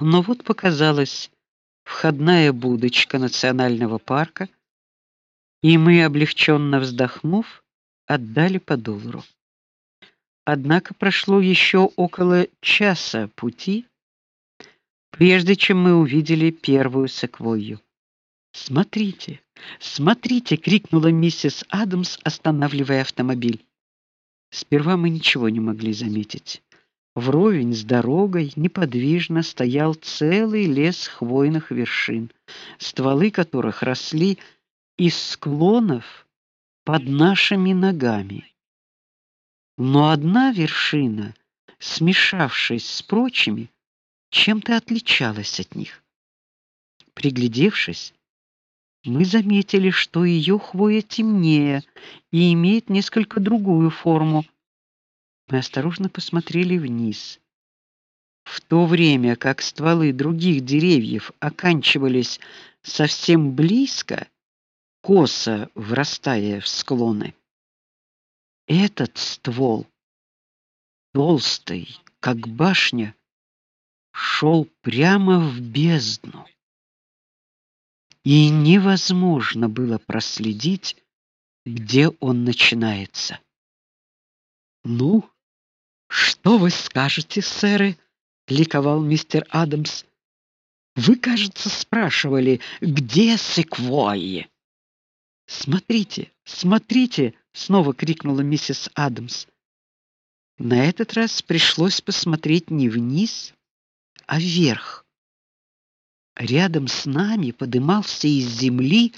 Но вот показалась входная будочка национального парка, и мы, облегченно вздохнув, отдали по доллару. Однако прошло еще около часа пути, прежде чем мы увидели первую секвойю. "Смотрите, смотрите!" крикнула миссис Адамс, останавливая автомобиль. Сперва мы ничего не могли заметить. Вровень с дорогой неподвижно стоял целый лес хвойных вершин, стволы которых росли из склонов под нашими ногами. Но одна вершина, смешавшись с прочими, чем-то отличалась от них. Приглядевшись, мы заметили, что ее хвоя темнее и имеет несколько другую форму. Мы осторожно посмотрели вниз. В то время как стволы других деревьев оканчивались совсем близко, косо врастая в склоны, этот ствол, толстый, как башня, шел прямо в бездну и невозможно было проследить, где он начинается. Ну, что вы скажете, сэры? ликовал мистер Адамс. Вы, кажется, спрашивали, где секвойи? Смотрите, смотрите, снова крикнула миссис Адамс. На этот раз пришлось посмотреть не вниз, а вверх. Рядом с нами подымался из земли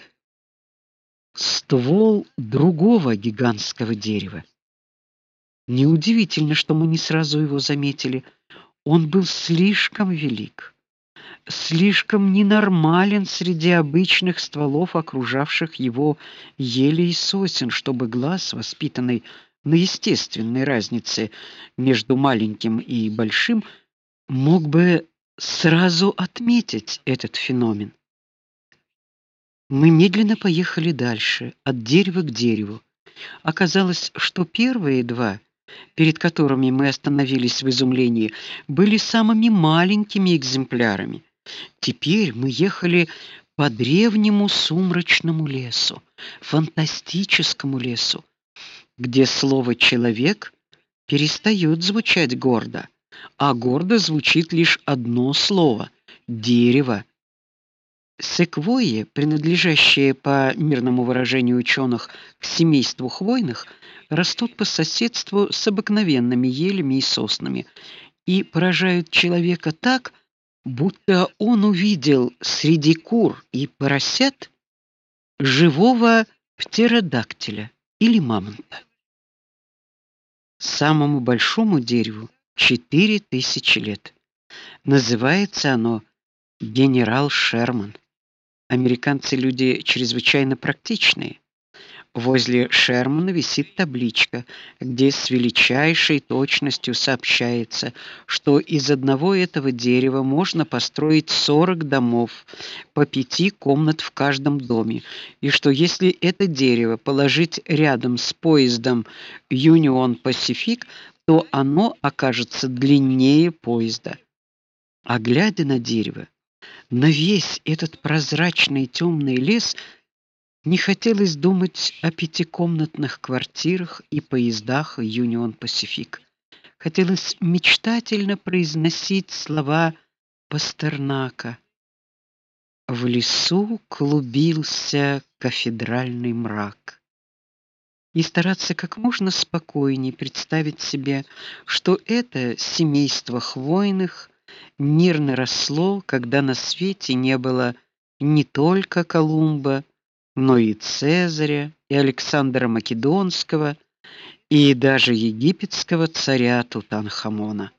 ствол другого гигантского дерева. Неудивительно, что мы не сразу его заметили. Он был слишком велик, слишком ненормален среди обычных стволов, окружавших его елей и сосен, чтобы глаз, воспитанный на естественной разнице между маленьким и большим, мог бы сразу отметить этот феномен. Мы медленно поехали дальше, от дерева к дереву. Оказалось, что первые два, перед которыми мы остановились в изумлении, были самыми маленькими экземплярами. Теперь мы ехали по древнему сумрачному лесу, фантастическому лесу, где слово человек перестает звучать гордо а гордо звучит лишь одно слово дерево. Секвойи, принадлежащие по мирному выражению ученых к семейству хвойных, растут по соседству с обыкновенными елями и соснами и поражают человека так, будто он увидел среди кур и поросят живого птеродактиля или мамонта. Самому большому дереву четыре тысячи лет. Называется оно Генерал Шерман. Американцы люди чрезвычайно практичные. Возле Шермана висит табличка, где с величайшей точностью сообщается, что из одного этого дерева можно построить 40 домов, по пяти комнат в каждом доме, и что если это дерево положить рядом с поездом Union Pacific, то оно окажется длиннее поезда. А глядя на дерево, на весь этот прозрачный темный лес, не хотелось думать о пятикомнатных квартирах и поездах Union Pacific. Хотелось мечтательно произносить слова Пастернака. В лесу клубился кафедральный мрак и стараться как можно спокойнее представить себе, что это семейство хвойных мирно росло, когда на свете не было не только Колумба, но и Цезаря, и Александра Македонского, и даже египетского царя Тутанхамона.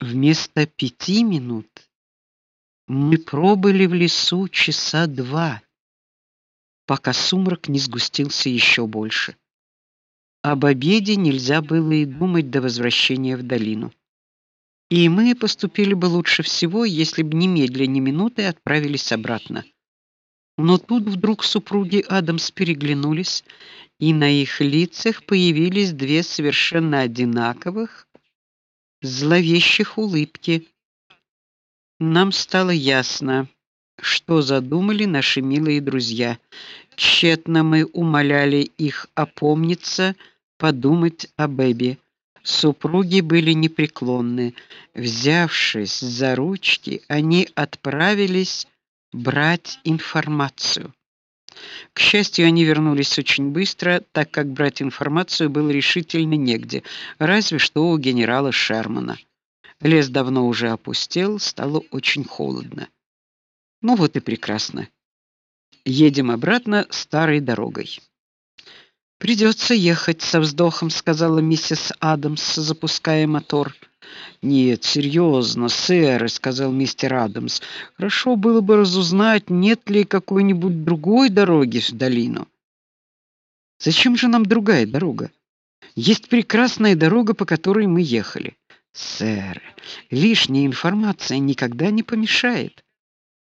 Вместо пяти минут мы пробыли в лесу часа два пока сумрак не сгустился еще больше. Об обеде нельзя было и думать до возвращения в долину. И мы поступили бы лучше всего, если бы немедленно ни минуты отправились обратно. Но тут вдруг супруги Адамс переглянулись, и на их лицах появились две совершенно одинаковых зловещих улыбки. нам стало ясно, что задумали наши милые друзья. Тщетно мы умоляли их опомниться, подумать о Бэби. Супруги были непреклонны. Взявшись за ручки, они отправились брать информацию. К счастью, они вернулись очень быстро, так как брать информацию было решительно негде, разве что у генерала Шермана. Лес давно уже опустел, стало очень холодно. Ну вот и прекрасно. Едем обратно старой дорогой. Придется ехать со вздохом, сказала миссис Адамс, запуская мотор. Нет, серьезно, сэр, сказал мистер Адамс. Хорошо было бы разузнать, нет ли какой-нибудь другой дороги в долину. Зачем же нам другая дорога? Есть прекрасная дорога, по которой мы ехали. Сэр, лишняя информация никогда не помешает.